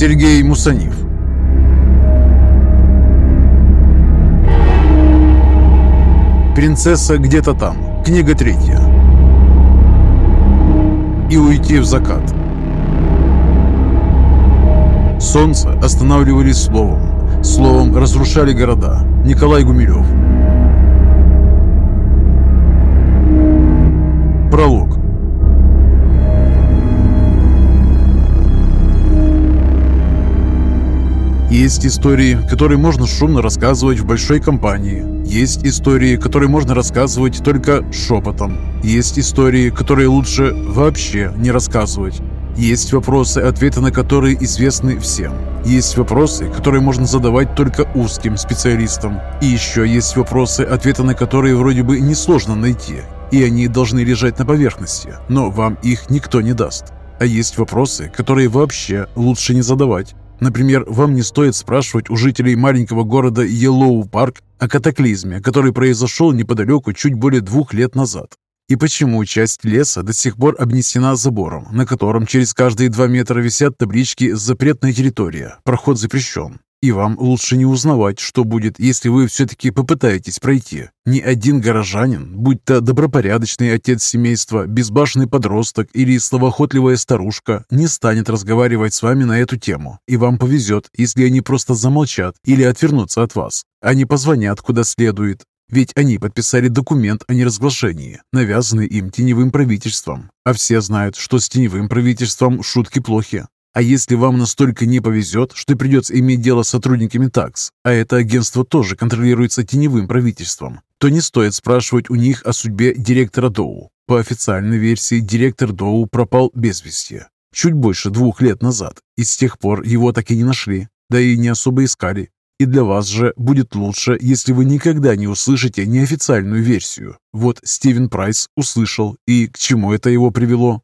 Сергей Мусанив Принцесса где-то там. Книга третья. И уйти в закат. Солнце останавливали словом. Словом разрушали города. Николай Гумилев. Есть истории, которые можно шумно рассказывать в большой компании. Есть истории, которые можно рассказывать только шепотом. Есть истории, которые лучше вообще не рассказывать. Есть вопросы, ответы на которые известны всем. Есть вопросы, которые можно задавать только узким специалистам. И еще есть вопросы, ответы на которые вроде бы несложно найти. И они должны лежать на поверхности, но вам их никто не даст. А есть вопросы, которые вообще лучше не задавать. Например, вам не стоит спрашивать у жителей маленького города Йеллоу-Парк о катаклизме, который произошел неподалеку чуть более двух лет назад. И почему часть леса до сих пор обнесена забором, на котором через каждые два метра висят таблички «Запретная территория», «Проход запрещен». И вам лучше не узнавать, что будет, если вы все-таки попытаетесь пройти. Ни один горожанин, будь то добропорядочный отец семейства, безбашенный подросток или словоохотливая старушка, не станет разговаривать с вами на эту тему. И вам повезет, если они просто замолчат или отвернутся от вас. Они позвонят куда следует. Ведь они подписали документ о неразглашении, навязанный им теневым правительством. А все знают, что с теневым правительством шутки плохи. А если вам настолько не повезет, что придется иметь дело с сотрудниками ТАКС, а это агентство тоже контролируется теневым правительством, то не стоит спрашивать у них о судьбе директора Доу. По официальной версии, директор Доу пропал без вести. Чуть больше двух лет назад, и с тех пор его так и не нашли, да и не особо искали. И для вас же будет лучше, если вы никогда не услышите неофициальную версию. Вот Стивен Прайс услышал, и к чему это его привело?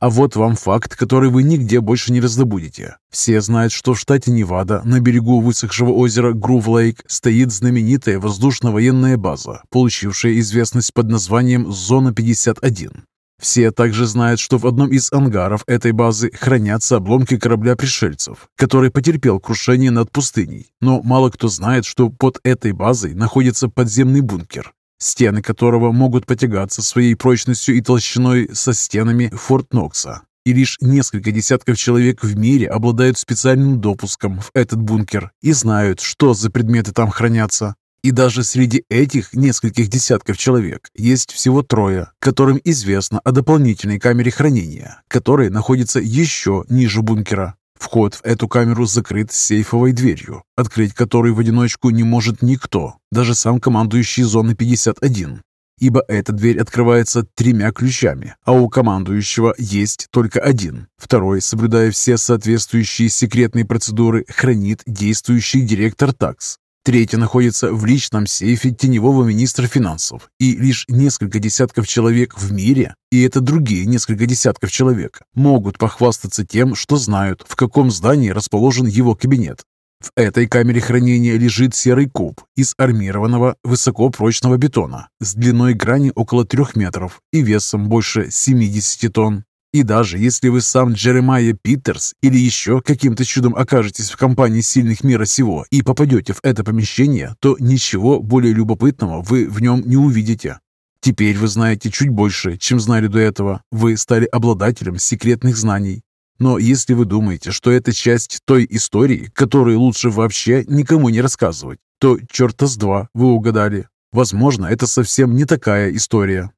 А вот вам факт, который вы нигде больше не раздобудете. Все знают, что в штате Невада, на берегу высохшего озера Грув-Лейк, стоит знаменитая воздушно-военная база, получившая известность под названием «Зона 51». Все также знают, что в одном из ангаров этой базы хранятся обломки корабля пришельцев, который потерпел крушение над пустыней. Но мало кто знает, что под этой базой находится подземный бункер, стены которого могут потягаться своей прочностью и толщиной со стенами Форт Нокса. И лишь несколько десятков человек в мире обладают специальным допуском в этот бункер и знают, что за предметы там хранятся. И даже среди этих нескольких десятков человек есть всего трое, которым известно о дополнительной камере хранения, которая находится еще ниже бункера. Вход в эту камеру закрыт сейфовой дверью, открыть которую в одиночку не может никто, даже сам командующий зоны 51, ибо эта дверь открывается тремя ключами, а у командующего есть только один. Второй, соблюдая все соответствующие секретные процедуры, хранит действующий директор ТАКС. Третья находится в личном сейфе теневого министра финансов. И лишь несколько десятков человек в мире, и это другие несколько десятков человек, могут похвастаться тем, что знают, в каком здании расположен его кабинет. В этой камере хранения лежит серый куб из армированного высокопрочного бетона с длиной грани около трех метров и весом больше 70 тонн. И даже если вы сам Джеремайя Питерс или еще каким-то чудом окажетесь в компании сильных мира сего и попадете в это помещение, то ничего более любопытного вы в нем не увидите. Теперь вы знаете чуть больше, чем знали до этого. Вы стали обладателем секретных знаний. Но если вы думаете, что это часть той истории, которую лучше вообще никому не рассказывать, то черта с два вы угадали. Возможно, это совсем не такая история.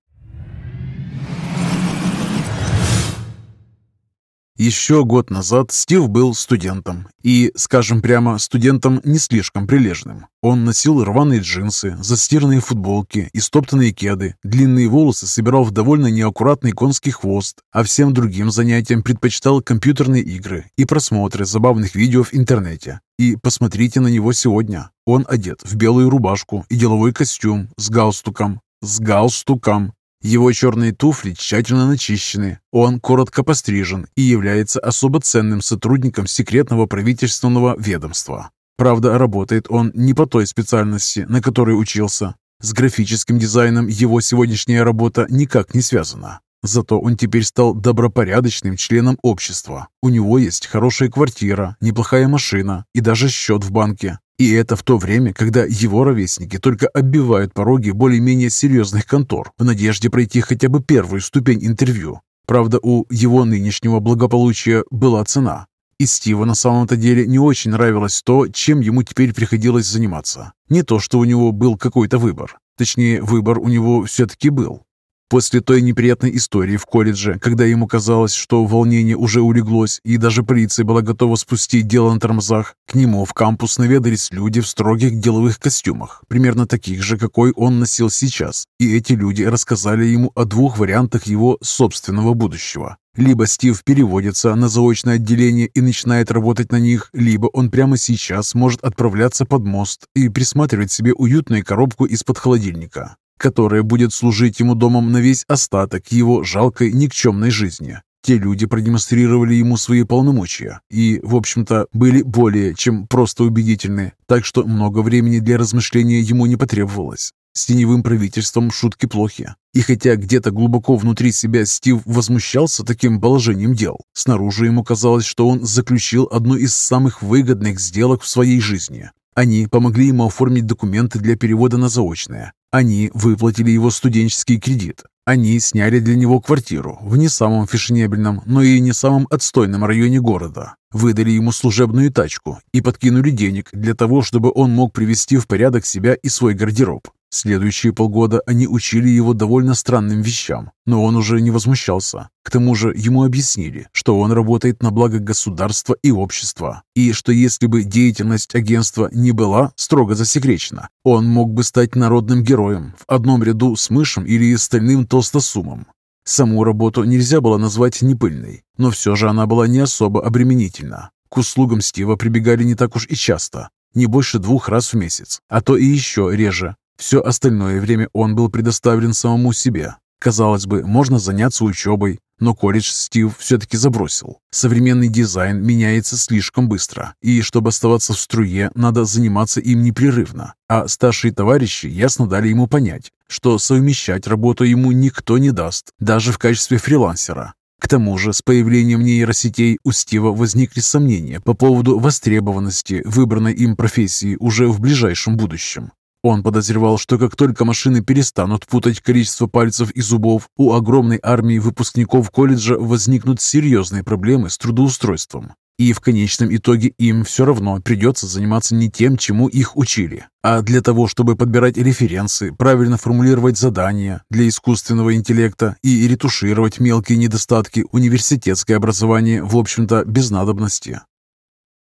Еще год назад Стив был студентом. И, скажем прямо, студентом не слишком прилежным. Он носил рваные джинсы, застиранные футболки и стоптанные кеды, длинные волосы собирал в довольно неаккуратный конский хвост, а всем другим занятиям предпочитал компьютерные игры и просмотры забавных видео в интернете. И посмотрите на него сегодня. Он одет в белую рубашку и деловой костюм с галстуком. С галстуком. Его черные туфли тщательно начищены, он коротко пострижен и является особо ценным сотрудником секретного правительственного ведомства. Правда, работает он не по той специальности, на которой учился. С графическим дизайном его сегодняшняя работа никак не связана. Зато он теперь стал добропорядочным членом общества. У него есть хорошая квартира, неплохая машина и даже счет в банке. И это в то время, когда его ровесники только оббивают пороги более-менее серьезных контор в надежде пройти хотя бы первую ступень интервью. Правда, у его нынешнего благополучия была цена. И Стиву на самом-то деле не очень нравилось то, чем ему теперь приходилось заниматься. Не то, что у него был какой-то выбор. Точнее, выбор у него все-таки был. После той неприятной истории в колледже, когда ему казалось, что волнение уже улеглось, и даже полиция была готова спустить дело на тормозах, к нему в кампус наведались люди в строгих деловых костюмах, примерно таких же, какой он носил сейчас. И эти люди рассказали ему о двух вариантах его собственного будущего. Либо Стив переводится на заочное отделение и начинает работать на них, либо он прямо сейчас может отправляться под мост и присматривать себе уютную коробку из-под холодильника которая будет служить ему домом на весь остаток его жалкой никчемной жизни. Те люди продемонстрировали ему свои полномочия и, в общем-то, были более чем просто убедительны, так что много времени для размышления ему не потребовалось. С теневым правительством шутки плохи. И хотя где-то глубоко внутри себя Стив возмущался таким положением дел, снаружи ему казалось, что он заключил одну из самых выгодных сделок в своей жизни. Они помогли ему оформить документы для перевода на заочное. Они выплатили его студенческий кредит. Они сняли для него квартиру в не самом фешенебельном, но и не самом отстойном районе города. Выдали ему служебную тачку и подкинули денег для того, чтобы он мог привести в порядок себя и свой гардероб. Следующие полгода они учили его довольно странным вещам, но он уже не возмущался. К тому же ему объяснили, что он работает на благо государства и общества, и что если бы деятельность агентства не была строго засекречена, он мог бы стать народным героем в одном ряду с мышем или стальным толстосумом. Саму работу нельзя было назвать непыльной, но все же она была не особо обременительна. К услугам Стива прибегали не так уж и часто, не больше двух раз в месяц, а то и еще реже, все остальное время он был предоставлен самому себе. Казалось бы, можно заняться учебой, но колледж Стив все-таки забросил. Современный дизайн меняется слишком быстро, и чтобы оставаться в струе, надо заниматься им непрерывно. А старшие товарищи ясно дали ему понять, что совмещать работу ему никто не даст, даже в качестве фрилансера. К тому же, с появлением нейросетей у Стива возникли сомнения по поводу востребованности выбранной им профессии уже в ближайшем будущем. Он подозревал, что как только машины перестанут путать количество пальцев и зубов, у огромной армии выпускников колледжа возникнут серьезные проблемы с трудоустройством. И в конечном итоге им все равно придется заниматься не тем, чему их учили, а для того, чтобы подбирать референсы, правильно формулировать задания для искусственного интеллекта и ретушировать мелкие недостатки университетское образование, в общем-то, без надобности.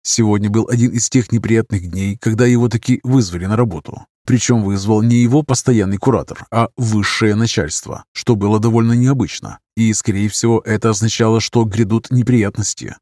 Сегодня был один из тех неприятных дней, когда его таки вызвали на работу. Причем вызвал не его постоянный куратор, а высшее начальство, что было довольно необычно. И, скорее всего, это означало, что грядут неприятности.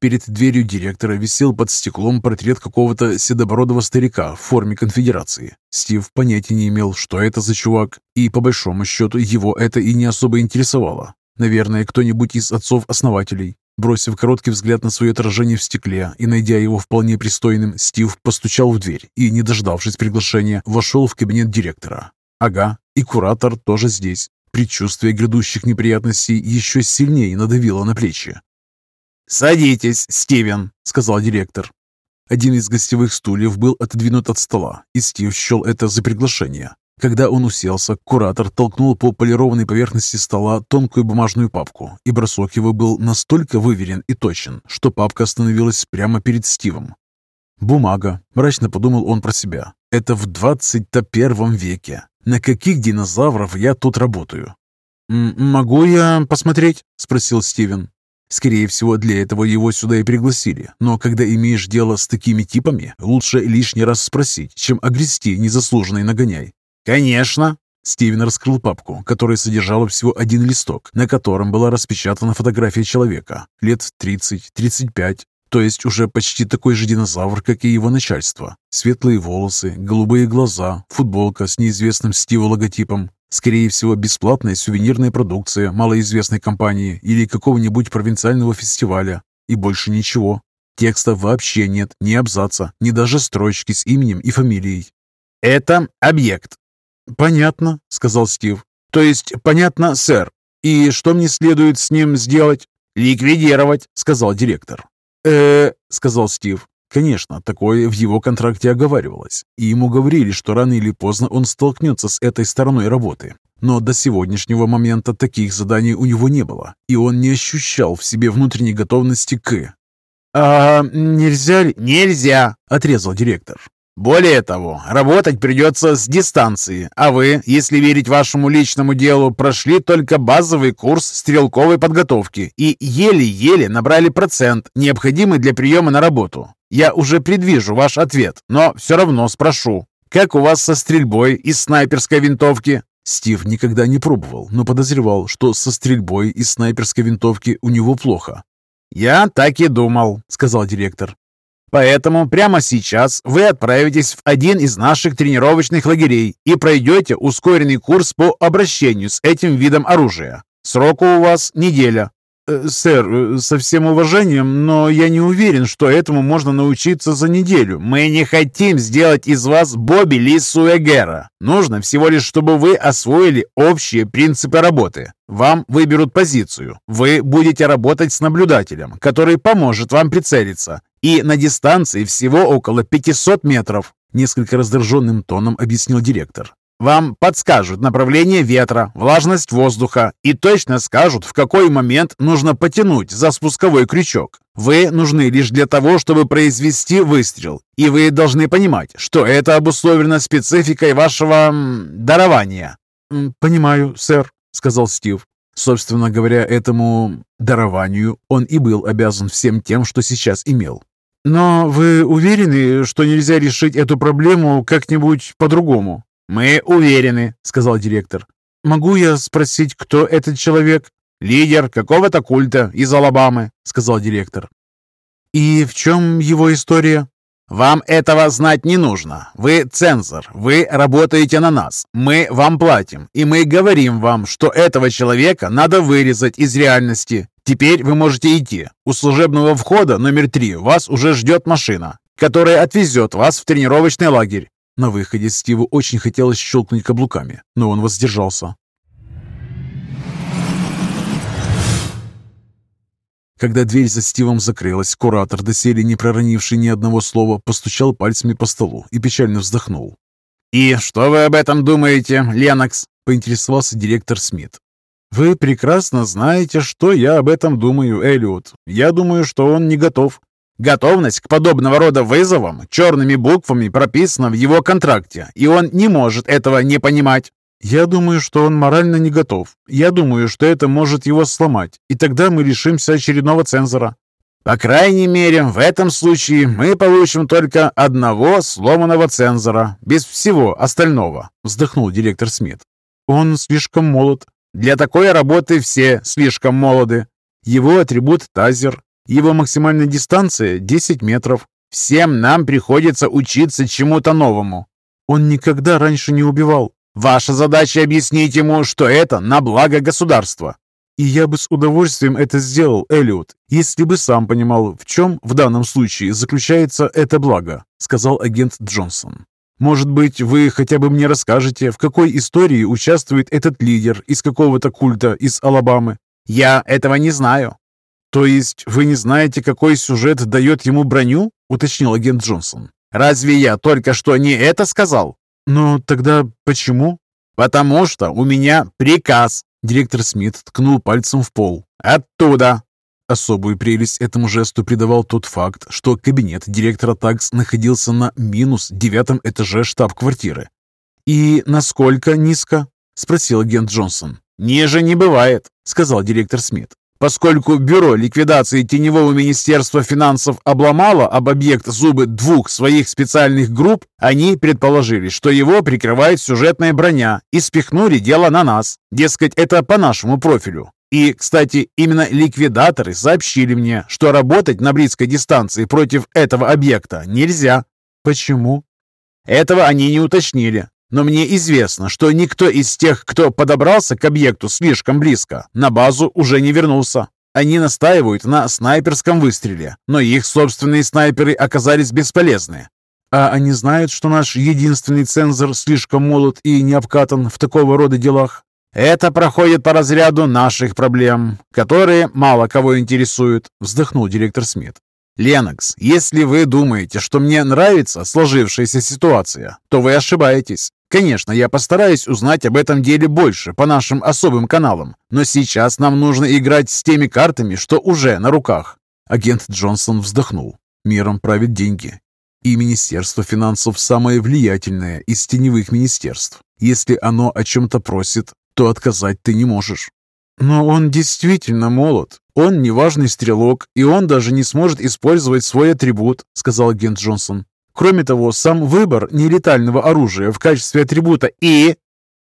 Перед дверью директора висел под стеклом портрет какого-то седобородого старика в форме конфедерации. Стив понятия не имел, что это за чувак, и по большому счету его это и не особо интересовало. Наверное, кто-нибудь из отцов-основателей. Бросив короткий взгляд на свое отражение в стекле и найдя его вполне пристойным, Стив постучал в дверь и, не дождавшись приглашения, вошел в кабинет директора. Ага, и куратор тоже здесь. Предчувствие грядущих неприятностей еще сильнее надавило на плечи. «Садитесь, Стивен», — сказал директор. Один из гостевых стульев был отодвинут от стола, и Стив счел это за приглашение. Когда он уселся, куратор толкнул по полированной поверхности стола тонкую бумажную папку, и бросок его был настолько выверен и точен, что папка остановилась прямо перед Стивом. «Бумага», — мрачно подумал он про себя. «Это в двадцать-то первом веке. На каких динозавров я тут работаю?» «Могу я посмотреть?» — спросил Стивен. Скорее всего, для этого его сюда и пригласили. Но когда имеешь дело с такими типами, лучше лишний раз спросить, чем огрести незаслуженный нагоняй. «Конечно!» Стивен раскрыл папку, которая содержала всего один листок, на котором была распечатана фотография человека, лет 30-35, то есть уже почти такой же динозавр, как и его начальство. Светлые волосы, голубые глаза, футболка с неизвестным Стиву логотипом. Скорее всего, бесплатная сувенирная продукция малоизвестной компании или какого-нибудь провинциального фестиваля. И больше ничего. Текста вообще нет, ни абзаца, ни даже строчки с именем и фамилией. «Это объект», «Понятно», — сказал Стив. «То есть понятно, сэр. «И что мне следует с ним сделать?» «Ликвидировать», — сказал директор. э сказал Стив. Конечно, такое в его контракте оговаривалось, и ему говорили, что рано или поздно он столкнется с этой стороной работы. Но до сегодняшнего момента таких заданий у него не было, и он не ощущал в себе внутренней готовности к... «А нельзя ли?» «Нельзя!» – отрезал директор. Более того, работать придется с дистанции, а вы, если верить вашему личному делу, прошли только базовый курс стрелковой подготовки и еле-еле набрали процент, необходимый для приема на работу. Я уже предвижу ваш ответ, но все равно спрошу. Как у вас со стрельбой из снайперской винтовки? Стив никогда не пробовал, но подозревал, что со стрельбой из снайперской винтовки у него плохо. «Я так и думал», — сказал директор. Поэтому прямо сейчас вы отправитесь в один из наших тренировочных лагерей и пройдете ускоренный курс по обращению с этим видом оружия. Сроку у вас неделя. Э, «Сэр, э, со всем уважением, но я не уверен, что этому можно научиться за неделю. Мы не хотим сделать из вас Бобби Ли Суэгера. Нужно всего лишь, чтобы вы освоили общие принципы работы. Вам выберут позицию. Вы будете работать с наблюдателем, который поможет вам прицелиться. И на дистанции всего около 500 метров», несколько раздраженным тоном объяснил директор. Вам подскажут направление ветра, влажность воздуха и точно скажут, в какой момент нужно потянуть за спусковой крючок. Вы нужны лишь для того, чтобы произвести выстрел, и вы должны понимать, что это обусловлено спецификой вашего дарования. «Понимаю, сэр», — сказал Стив. Собственно говоря, этому дарованию он и был обязан всем тем, что сейчас имел. «Но вы уверены, что нельзя решить эту проблему как-нибудь по-другому?» «Мы уверены», — сказал директор. «Могу я спросить, кто этот человек?» «Лидер какого-то культа из Алабамы», — сказал директор. «И в чем его история?» «Вам этого знать не нужно. Вы цензор, вы работаете на нас. Мы вам платим, и мы говорим вам, что этого человека надо вырезать из реальности. Теперь вы можете идти. У служебного входа номер три вас уже ждет машина, которая отвезет вас в тренировочный лагерь. На выходе Стиву очень хотелось щелкнуть каблуками, но он воздержался. Когда дверь за Стивом закрылась, куратор, доселе не проронивший ни одного слова, постучал пальцами по столу и печально вздохнул. «И что вы об этом думаете, Ленокс?» – поинтересовался директор Смит. «Вы прекрасно знаете, что я об этом думаю, Эллиот. Я думаю, что он не готов. Готовность к подобного рода вызовам черными буквами прописана в его контракте, и он не может этого не понимать. Я думаю, что он морально не готов. Я думаю, что это может его сломать, и тогда мы лишимся очередного цензора. По крайней мере, в этом случае мы получим только одного сломанного цензора, без всего остального, вздохнул директор Смит. Он слишком молод. Для такой работы все слишком молоды. Его атрибут тазер, его максимальная дистанция 10 метров. Всем нам приходится учиться чему-то новому. Он никогда раньше не убивал. Ваша задача объяснить ему, что это на благо государства. И я бы с удовольствием это сделал, Эллиот, если бы сам понимал, в чем в данном случае заключается это благо, сказал агент Джонсон. Может быть, вы хотя бы мне расскажете, в какой истории участвует этот лидер из какого-то культа из Алабамы? Я этого не знаю. «То есть вы не знаете, какой сюжет дает ему броню?» — уточнил агент Джонсон. «Разве я только что не это сказал?» «Но тогда почему?» «Потому что у меня приказ!» Директор Смит ткнул пальцем в пол. «Оттуда!» Особую прелесть этому жесту придавал тот факт, что кабинет директора ТАКС находился на минус девятом этаже штаб-квартиры. «И насколько низко?» – спросил агент Джонсон. «Ниже не бывает», – сказал директор Смит. Поскольку Бюро ликвидации Теневого Министерства финансов обломало об объект зубы двух своих специальных групп, они предположили, что его прикрывает сюжетная броня и спихнули дело на нас. Дескать, это по нашему профилю. И, кстати, именно ликвидаторы сообщили мне, что работать на близкой дистанции против этого объекта нельзя. Почему? Этого они не уточнили, но мне известно, что никто из тех, кто подобрался к объекту слишком близко, на базу уже не вернулся. Они настаивают на снайперском выстреле, но их собственные снайперы оказались бесполезны. А они знают, что наш единственный цензор слишком молод и не обкатан в такого рода делах? Это проходит по разряду наших проблем, которые мало кого интересуют, вздохнул директор Смит. Ленокс, если вы думаете, что мне нравится сложившаяся ситуация, то вы ошибаетесь. Конечно, я постараюсь узнать об этом деле больше по нашим особым каналам, но сейчас нам нужно играть с теми картами, что уже на руках. Агент Джонсон вздохнул. Миром правят деньги. И Министерство финансов самое влиятельное из теневых министерств. Если оно о чем-то просит, то отказать ты не можешь. Но он действительно молод. Он неважный стрелок, и он даже не сможет использовать свой атрибут, сказал агент Джонсон. Кроме того, сам выбор нелетального оружия в качестве атрибута и...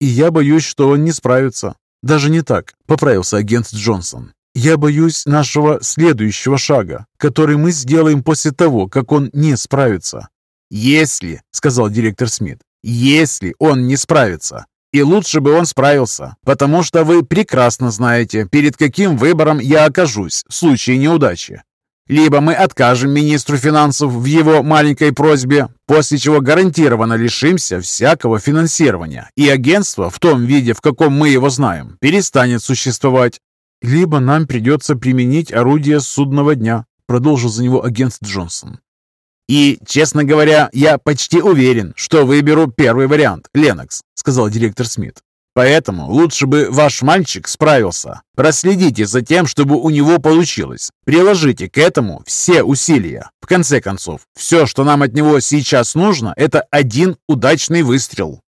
И я боюсь, что он не справится. Даже не так, поправился агент Джонсон. Я боюсь нашего следующего шага, который мы сделаем после того, как он не справится. «Если», — сказал директор Смит, — «если он не справится, и лучше бы он справился, потому что вы прекрасно знаете, перед каким выбором я окажусь в случае неудачи. Либо мы откажем министру финансов в его маленькой просьбе, после чего гарантированно лишимся всякого финансирования, и агентство в том виде, в каком мы его знаем, перестанет существовать. Либо нам придется применить орудие судного дня, продолжил за него агент Джонсон. «И, честно говоря, я почти уверен, что выберу первый вариант, Ленокс», сказал директор Смит. «Поэтому лучше бы ваш мальчик справился. Проследите за тем, чтобы у него получилось. Приложите к этому все усилия. В конце концов, все, что нам от него сейчас нужно, это один удачный выстрел».